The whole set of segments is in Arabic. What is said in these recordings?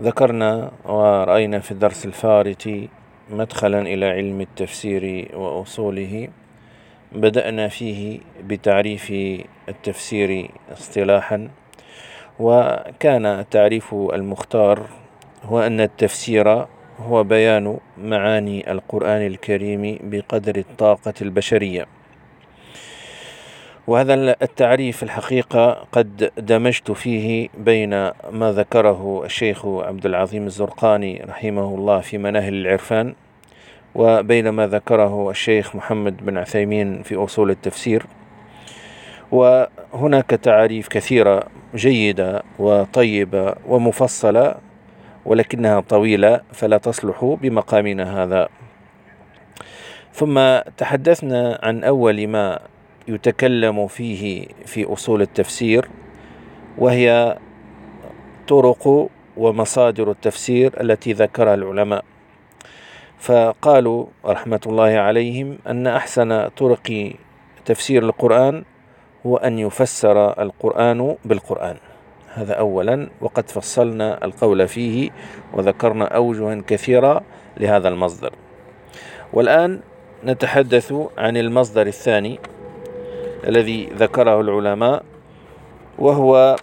ذكرنا ورأينا في الدرس الفارت مدخلا إلى علم التفسير وأصوله بدأنا فيه بتعريف التفسير اصطلاحا وكان تعريف المختار هو أن التفسير هو بيان معاني القرآن الكريم بقدر الطاقة البشرية. وهذا التعريف الحقيقة قد دمجت فيه بين ما ذكره الشيخ عبد العظيم الزرقاني رحمه الله في مناهل العرفان وبين ما ذكره الشيخ محمد بن عثيمين في أصول التفسير. وهناك تعاريف كثيرة جيدة وطيبة ومفصلة ولكنها طويلة فلا تصلح بمقامنا هذا. ثم تحدثنا عن أول ما يتكلم فيه في أصول التفسير وهي طرق ومصادر التفسير التي ذكرها العلماء. فقالوا رحمة الله عليهم أن أحسن طرق تفسير القرآن هو أن يفسر القرآن بالقرآن. هذا أولا وقد فصلنا القول فيه وذكرنا أوجها كثيرة لهذا المصدر. والآن نتحدث عن المصدر الثاني الذي ذكره العلماء وهو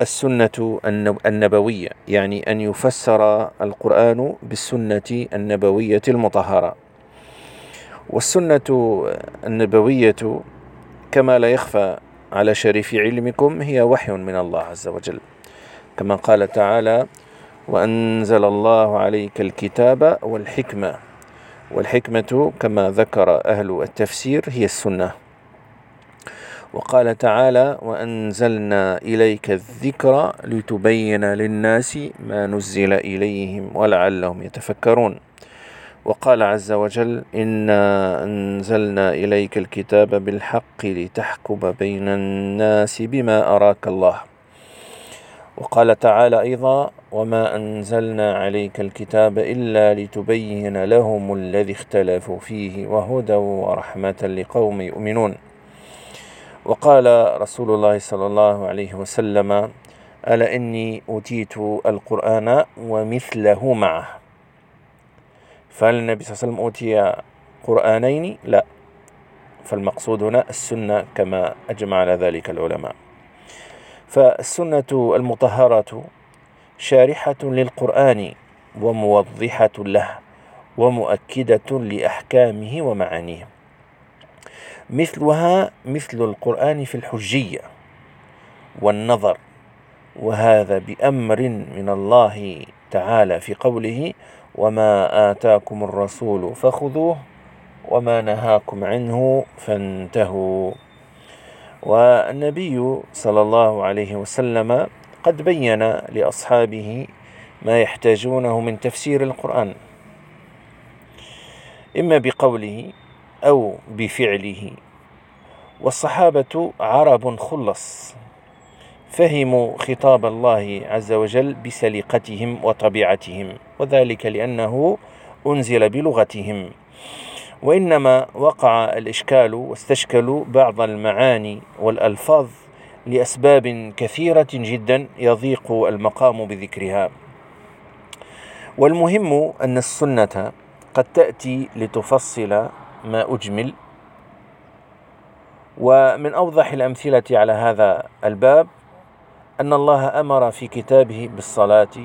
السنة النبوية يعني أن يفسر القرآن بالسنة النبوية المطهرة. والسنة النبوية كما لا يخفى على شريف علمكم هي وحي من الله عز وجل. كما قال تعالى وأنزل الله عليك الكتاب والحكمة والحكمة كما ذكر أهل التفسير هي السنة. وقال تعالى وأنزلنا إليك الذكر لتبين للناس ما نزل إليهم ولعلهم يتفكرون. وقال عز وجل إنا أنزلنا إليك الكتاب بالحق لتحكم بين الناس بما أراك الله. وقال تعالى أيضا وما أنزلنا عليك الكتاب إلا لتبين لهم الذي اختلفوا فيه وهدى ورحمة لقوم يؤمنون. وقال رسول الله صلى الله عليه وسلم ألا إني أوتيت القرآن ومثله معه. فالنبي صلى الله عليه وسلم أوتي قرآنين؟ لا. فالمقصود هنا السنة كما أجمع على ذلك العلماء. فالسنة المطهرة شارحة للقرآن وموضحة له ومؤكدة لأحكامه ومعانيه. مثلها مثل القرآن في الحجية والنظر وهذا بأمر من الله تعالى في قوله وما آتاكم الرسول فخذوه وما نهاكم عنه فانتهوا. والنبي صلى الله عليه وسلم قد بين لأصحابه ما يحتاجونه من تفسير القرآن إما بقوله أو بفعله. والصحابة عرب خلص فهموا خطاب الله عز وجل بسليقتهم وطبيعتهم وذلك لأنه أنزل بلغتهم. وإنما وقع الإشكال واستشكلوا بعض المعاني والألفاظ لأسباب كثيرة جدا يضيق المقام بذكرها. والمهم أن السنة قد تأتي لتفصل ما أجمل ومن أوضح الأمثلة على هذا الباب أن الله أمر في كتابه بالصلاة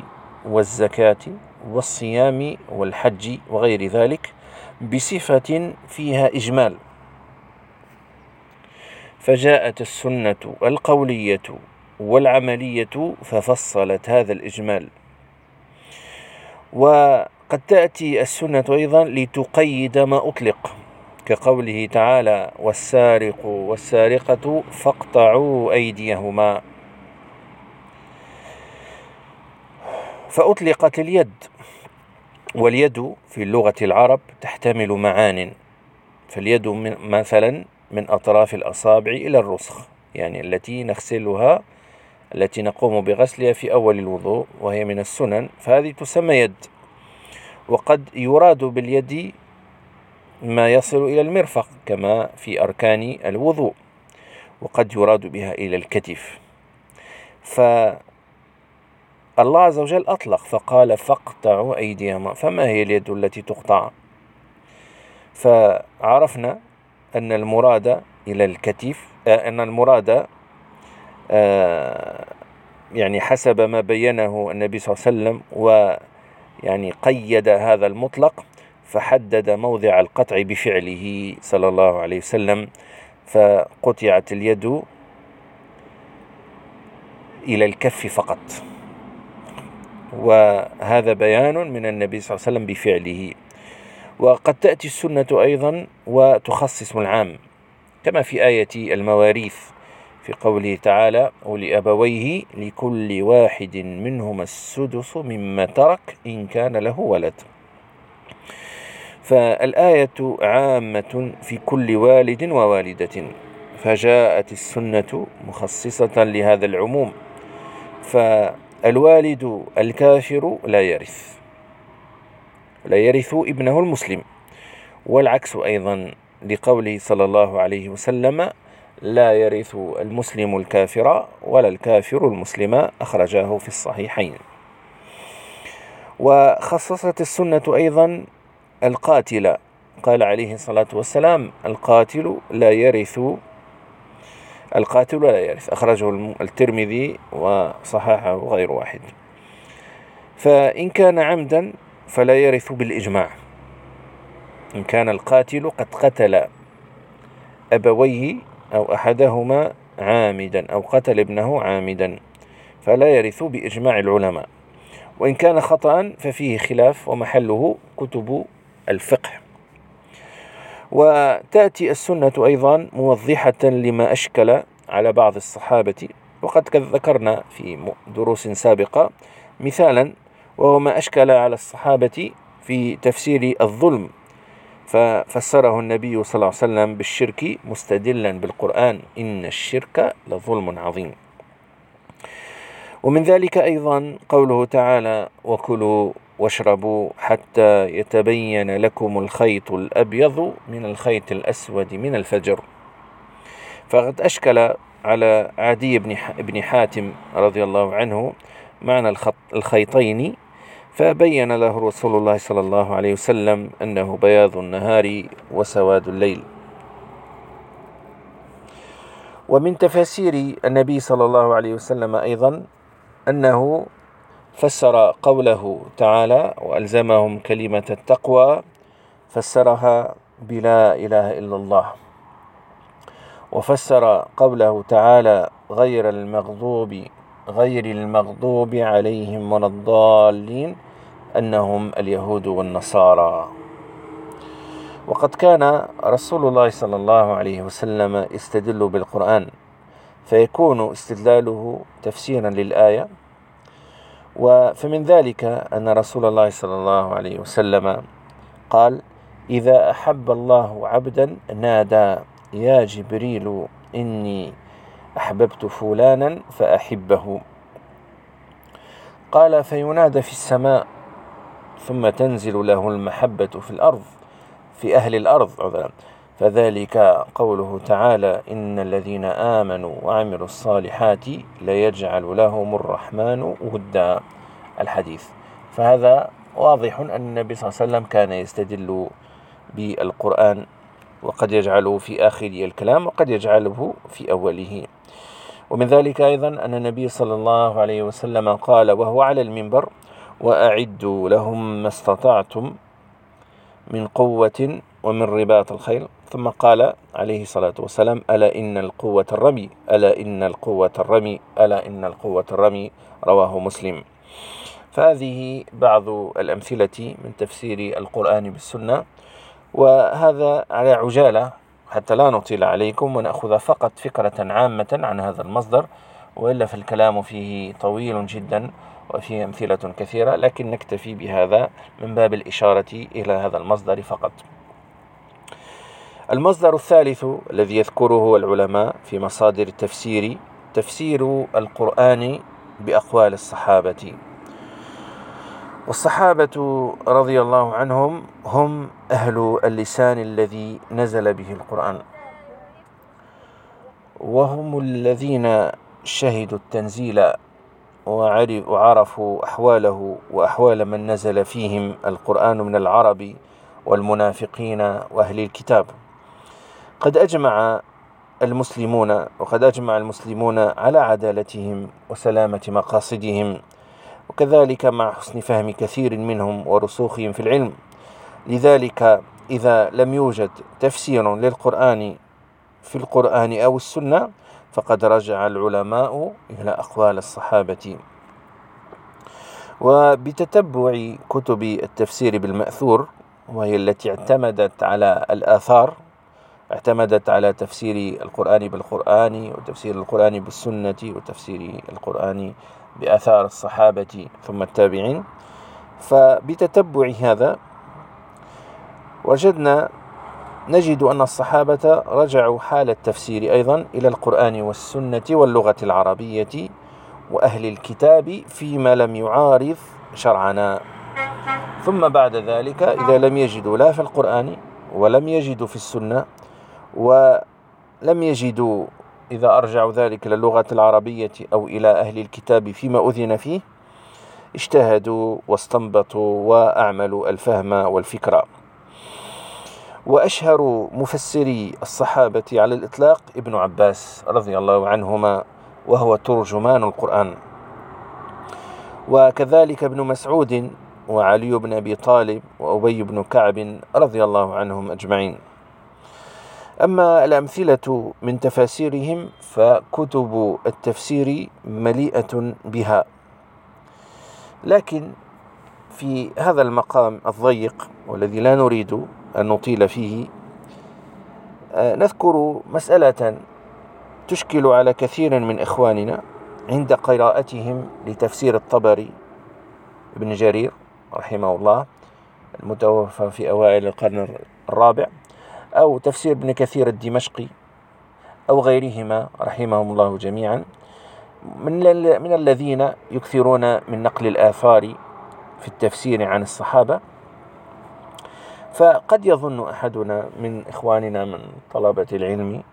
والزكاة والصيام والحج وغير ذلك بصفة فيها إجمال. فجاءت السنة القولية والعملية ففصلت هذا الإجمال. وقد تأتي السنة أيضا لتقيد ما أطلق كقوله تعالى والسارق والسارقة فاقطعوا أيديهما. فأطلقت اليد واليد في اللغة العرب تحتمل معان. فاليد مثلا من أطراف الأصابع إلى الرسخ يعني التي نغسلها التي نقوم بغسلها في أول الوضوء وهي من السنن فهذه تسمى يد. وقد يراد باليد ما يصل إلى المرفق كما في أركان الوضوء وقد يراد بها إلى الكتف. فالله عز وجل أطلق فقال فاقطعوا أيديهما. فما هي اليد التي تقطع؟ فعرفنا أن المراد إلى الكتف آه، أن المراد آه، يعني حسب ما بينه النبي صلى الله عليه وسلم ويعني قيد هذا المطلق فحدد موضع القطع بفعله صلى الله عليه وسلم فقطعت اليد إلى الكف فقط. وهذا بيان من النبي صلى الله عليه وسلم بفعله. وقد تأتي السنة أيضا وتخصص العام كما في آية المواريث في قوله تعالى ولأبويه لكل واحد منهما السدس مما ترك إن كان له ولد. فالآية عامة في كل والد ووالدة فجاءت السنة مخصصة لهذا العموم فالوالد الكافر لا يرث. لا يرث ابنه المسلم. والعكس أيضا لقوله صلى الله عليه وسلم لا يرث المسلم الكافر ولا الكافر المسلم أخرجاه في الصحيحين. وخصصت السنة أيضا القاتل. قال عليه الصلاة والسلام القاتل لا يرث القاتل لا يرث. أخرجه الترمذي وصححه غير واحد. فإن كان عمدا فلا يرث بالإجماع. إن كان القاتل قد قتل أبويه أو أحدهما عامدا أو قتل ابنه عامدا فلا يرث بإجماع العلماء. وإن كان خطأ ففيه خلاف ومحله كتب الفقه. وتأتي السنة أيضا موضحة لما أشكل على بعض الصحابة. وقد ذكرنا في دروس سابقة مثالا وهو ما أشكل على الصحابة في تفسير الظلم. ففسره النبي صلى الله عليه وسلم بالشرك مستدلا بالقرآن. إن الشرك لظلم عظيم. ومن ذلك أيضا قوله تعالى وكلوا واشربوا حتى يتبين لكم الخيط الأبيض من الخيط الأسود من الفجر. فقد أشكل على عدي بن بن حاتم رضي الله عنه معنى الخيطين فبين له رسول الله صلى الله عليه وسلم أنه بياض النهار وسواد الليل. ومن تفاسير النبي صلى الله عليه وسلم أيضا أنه فسر قوله تعالى وألزمهم كلمة التقوى فسرها بلا إله إلا الله. وفسر قوله تعالى غير المغضوب غير المغضوب عليهم ولا الضالين أنهم اليهود والنصارى. وقد كان رسول الله صلى الله عليه وسلم يستدل بالقرآن فيكون استدلاله تفسيرا للآية. وفمن ذلك أن رسول الله صلى الله عليه وسلم قال إذا أحب الله عبدا نادى يا جبريل إني أحببت فلانا فأحبه. قال فينادى في السماء ثم تنزل له المحبة في الأرض في أهل الأرض. عذرا فذلك قوله تعالى إن الذين آمنوا وعملوا الصالحات ليجعل لهم الرحمن ودا. الحديث. فهذا واضح أن النبي صلى الله عليه وسلم كان يستدل بالقرآن وقد يجعله في آخر الكلام وقد يجعله في أوله. ومن ذلك أيضا أن النبي صلى الله عليه وسلم قال وهو على المنبر وأعدوا لهم ما استطعتم من قوة ومن رباط الخيل. ثم قال عليه الصلاة والسلام ألا إن القوة الرمي ألا إن القوة الرمي ألا إن القوة الرمي. رواه مسلم. فهذه بعض الأمثلة من تفسير القرآن بالسنة. وهذا على عجالة حتى لا نطيل عليكم ونأخذ فقط فكرة عامة عن هذا المصدر وإلا فالكلام فيه طويل جدا وفيه أمثلة كثيرة لكن نكتفي بهذا من باب الإشارة إلى هذا المصدر فقط. المصدر الثالث الذي يذكره العلماء في مصادر التفسير تفسير القرآن بأقوال الصحابة. والصحابة رضي الله عنهم هم أهل اللسان الذي نزل به القرآن. وهم الذين شهدوا التنزيل وعرفوا أحواله وأحوال من نزل فيهم القرآن من العرب والمنافقين وأهل الكتاب. قد أجمع المسلمون وقد أجمع المسلمون على عدالتهم وسلامة مقاصدهم وكذلك مع حسن فهم كثير منهم ورسوخهم في العلم. لذلك إذا لم يوجد تفسير للقرآن في القرآن أو السنة فقد رجع العلماء إلى أقوال الصحابة. وبتتبع كتب التفسير بالمأثور وهي التي اعتمدت على الآثار اعتمدت على تفسير القرآن بالقرآن وتفسير القرآن بالسنة وتفسير القرآن بآثار الصحابة ثم التابعين. فبتتبع هذا وجدنا نجد أن الصحابة رجعوا حال التفسير أيضا إلى القرآن والسنة واللغة العربية وأهل الكتاب فيما لم يعارض شرعنا. ثم بعد ذلك إذا لم يجدوا لا في القرآن ولم يجدوا في السنة ولم يجدوا إذا أرجع ذلك إلى اللغة العربية أو إلى أهل الكتاب فيما أذن فيه اجتهدوا واستنبطوا وأعملوا الفهم والفكرة وأشهر مفسري الصحابة على الإطلاق ابن عباس رضي الله عنهما وهو ترجمان القرآن. وكذلك ابن مسعود وعلي بن أبي طالب وأبي بن كعب رضي الله عنهم أجمعين. أما الأمثلة من تفاسيرهم فكتب التفسير مليئة بها. لكن في هذا المقام الضيق والذي لا نريد أن نطيل فيه آه، نذكر مسألة تشكل على كثير من إخواننا عند قراءتهم لتفسير الطبري ابن جرير رحمه الله المتوفى في أوائل القرن الرابع. أو تفسير ابن كثير الدمشقي أو غيرهما رحمهم الله جميعا. من, من الذين يكثرون من نقل الآثار في التفسير عن الصحابة فقد يظن أحدنا من إخواننا من طلبة العلم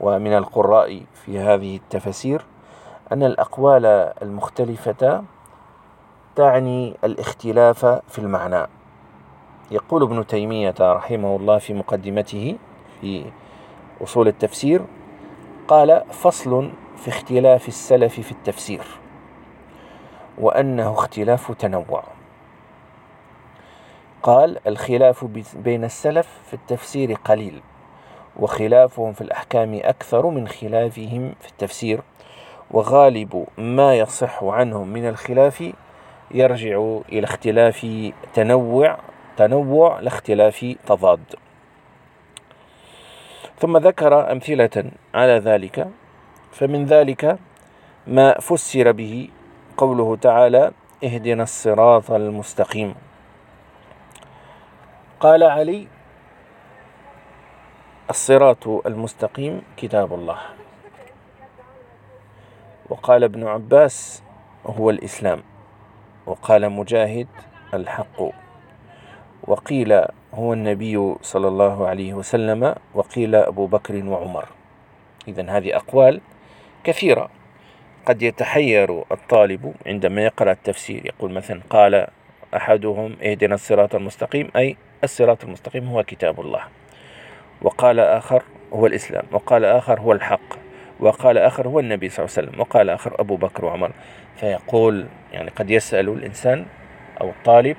ومن القراء في هذه التفسير أن الأقوال المختلفة تعني الاختلاف في المعنى. يقول ابن تيمية رحمه الله في مقدمته في أصول التفسير قال فصل في اختلاف السلف في التفسير وأنه اختلاف تنوع. قال الخلاف بين السلف في التفسير قليل وخلافهم في الأحكام أكثر من خلافهم في التفسير وغالب ما يصح عنهم من الخلاف يرجع إلى اختلاف تنوع تنوع لاختلاف تضاد. ثم ذكر أمثلة على ذلك فمن ذلك ما فسر به قوله تعالى اهدنا الصراط المستقيم. قال علي الصراط المستقيم كتاب الله. وقال ابن عباس هو الإسلام. وقال مجاهد الحق. وقيل هو النبي صلى الله عليه وسلم وقيل أبو بكر وعمر. إذا هذه أقوال كثيرة. قد يتحير الطالب عندما يقرأ التفسير. يقول مثلا قال أحدهم اهدنا الصراط المستقيم أي الصراط المستقيم هو كتاب الله. وقال آخر هو الإسلام. وقال آخر هو الحق. وقال آخر هو النبي صلى الله عليه وسلم. وقال آخر أبو بكر وعمر. فيقول يعني قد يسأل الإنسان أو الطالب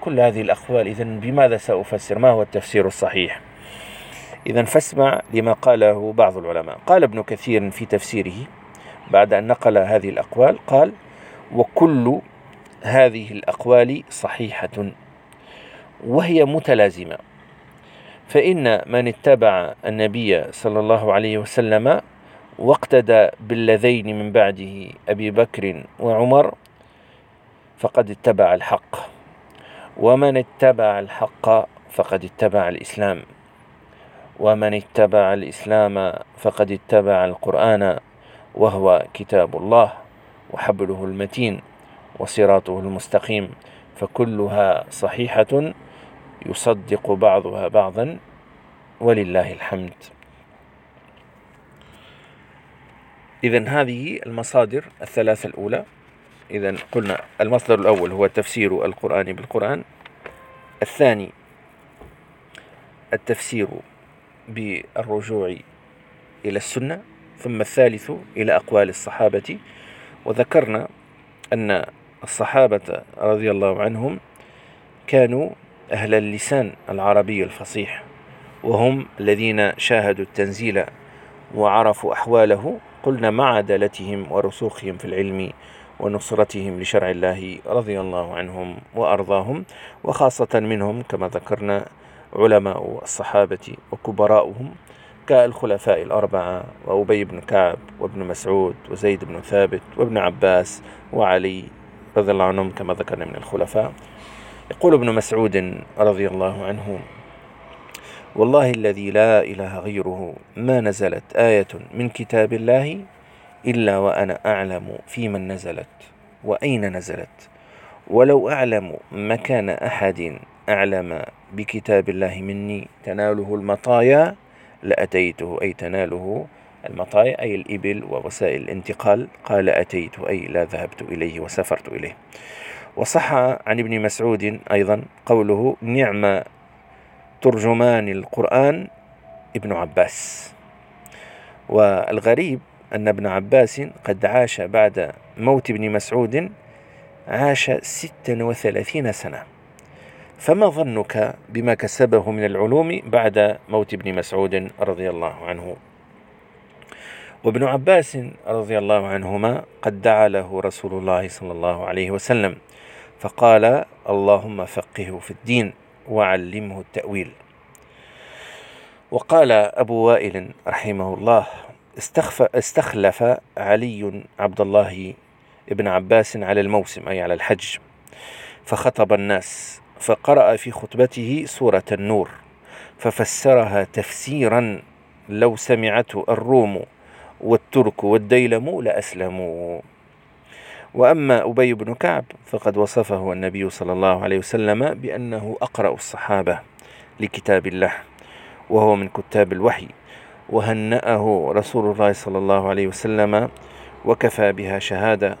كل هذه الأقوال إذا بماذا سأفسر؟ ما هو التفسير الصحيح؟ إذا فاسمع لما قاله بعض العلماء. قال ابن كثير في تفسيره بعد أن نقل هذه الأقوال قال وكل هذه الأقوال صحيحة وهي متلازمة فإن من اتبع النبي صلى الله عليه وسلم واقتدى بالذين من بعده أبي بكر وعمر فقد اتبع الحق. ومن اتبع الحق فقد اتبع الإسلام ومن اتبع الإسلام فقد اتبع القرآن وهو كتاب الله وحبله المتين وصراطه المستقيم فكلها صحيحة يصدق بعضها بعضا ولله الحمد إذن هذه المصادر الثلاثة الأولى إذا قلنا المصدر الأول هو تفسير القرآن بالقرآن. الثاني التفسير بالرجوع إلى السنة. ثم الثالث إلى أقوال الصحابة. وذكرنا أن الصحابة رضي الله عنهم كانوا أهل اللسان العربي الفصيح. وهم الذين شاهدوا التنزيل وعرفوا أحواله. قلنا مع دلتهم ورسوخهم في العلم ونصرتهم لشرع الله رضي الله عنهم وأرضاهم وخاصة منهم كما ذكرنا علماء الصحابة وكبراؤهم كالخلفاء الأربعة وأبي بن كعب وابن مسعود وزيد بن ثابت وابن عباس وعلي رضي الله عنهم كما ذكرنا من الخلفاء. يقول ابن مسعود رضي الله عنه والله الذي لا إله غيره ما نزلت آية من كتاب الله إلا وأنا أعلم فيمن نزلت وأين نزلت. ولو أعلم مكان أحد أعلم بكتاب الله مني تناله المطايا لأتيته أي تناله المطايا أي الإبل ووسائل الانتقال. قال أتيت أي لا ذهبت إليه وسافرت إليه. وصح عن ابن مسعود أيضا قوله نعم ترجمان القرآن ابن عباس. والغريب أن ابن عباس قد عاش بعد موت ابن مسعود عاش ستا وثلاثين سنة. فما ظنك بما كسبه من العلوم بعد موت ابن مسعود رضي الله عنه؟ وابن عباس رضي الله عنهما قد دعا له رسول الله صلى الله عليه وسلم فقال اللهم فقهه في الدين وعلمه التأويل. وقال أبو وائل رحمه الله استخلف علي عبد الله ابن عباس على الموسم أي على الحج فخطب الناس فقرأ في خطبته سورة النور ففسرها تفسيرا لو سمعته الروم والترك والديلم لأسلموا وأما أبي بن كعب فقد وصفه النبي صلى الله عليه وسلم بأنه أقرأ الصحابة لكتاب الله وهو من كتاب الوحي. وهنأه رسول الله صلى الله عليه وسلم وكفى بها شهادة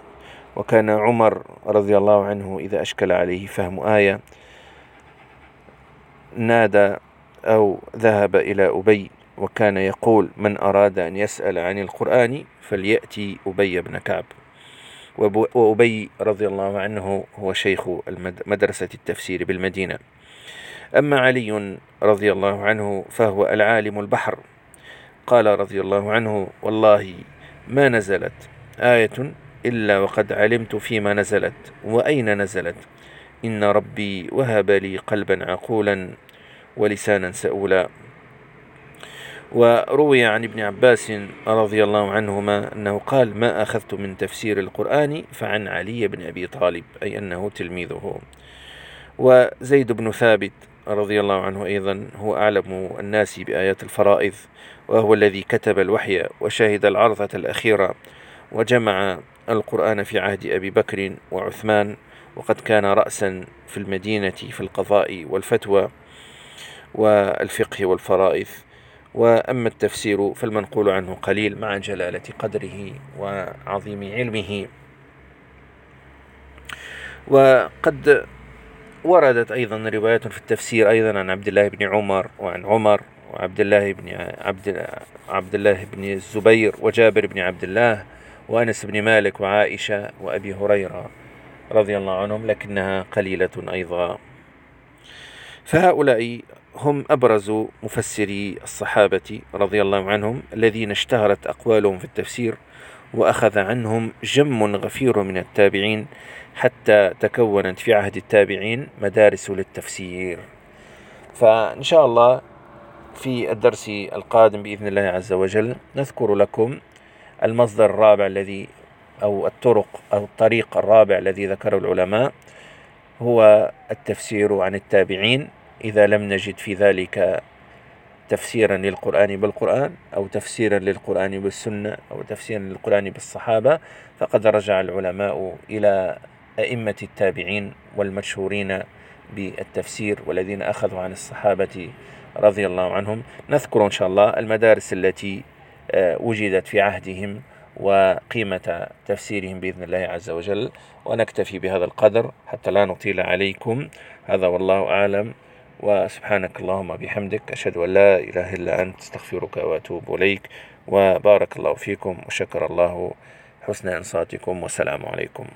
وكان عمر رضي الله عنه إذا أشكل عليه فهم آية نادى أو ذهب إلى أبي وكان يقول من أراد أن يسأل عن القرآن فليأتي أبي بن كعب وأبي رضي الله عنه هو شيخ مدرسة التفسير بالمدينة أما علي رضي الله عنه فهو العالم البحر قال رضي الله عنه والله ما نزلت آية إلا وقد علمت فيما نزلت وأين نزلت. إن ربي وهب لي قلبا عقولا ولسانا سؤولا. وروي عن ابن عباس رضي الله عنهما أنه قال ما أخذت من تفسير القرآن فعن علي بن أبي طالب أي أنه تلميذه. وزيد بن ثابت رضي الله عنه أيضا هو أعلم الناس بآيات الفرائض وهو الذي كتب الوحي وشهد العرضة الأخيرة وجمع القرآن في عهد أبي بكر وعثمان وقد كان رأسا في المدينة في القضاء والفتوى والفقه والفرائض. وأما التفسير فالمنقول عنه قليل مع جلالة قدره وعظيم علمه. وقد وردت أيضا روايات في التفسير أيضا عن عبد الله بن عمر وعن عمر وعبد الله بن عبد عبد الله بن الزبير وجابر بن عبد الله وأنس بن مالك وعائشة وأبي هريرة رضي الله عنهم لكنها قليلة أيضا. فهؤلاء هم أبرز مفسري الصحابة رضي الله عنهم الذين اشتهرت أقوالهم في التفسير. وأخذ عنهم جم غفير من التابعين حتى تكونت في عهد التابعين مدارس للتفسير. فإن شاء الله في الدرس القادم بإذن الله عز وجل نذكر لكم المصدر الرابع الذي أو الطرق أو الطريق الرابع الذي ذكره العلماء هو التفسير عن التابعين. إذا لم نجد في ذلك تفسيرا للقرآن بالقرآن أو تفسيرا للقرآن بالسنة أو تفسيرا للقرآن بالصحابة فقد رجع العلماء إلى أئمة التابعين والمشهورين بالتفسير والذين أخذوا عن الصحابة رضي الله عنهم. نذكر إن شاء الله المدارس التي آه، وجدت في عهدهم وقيمة تفسيرهم بإذن الله عز وجل ونكتفي بهذا القدر حتى لا نطيل عليكم. هذا والله أعلم. وسبحانك اللهم بحمدك أشهد أن لا إله إلا أنت أستغفرك وأتوب إليك وبارك الله فيكم وشكر الله حسن إنصاتكم والسلام عليكم.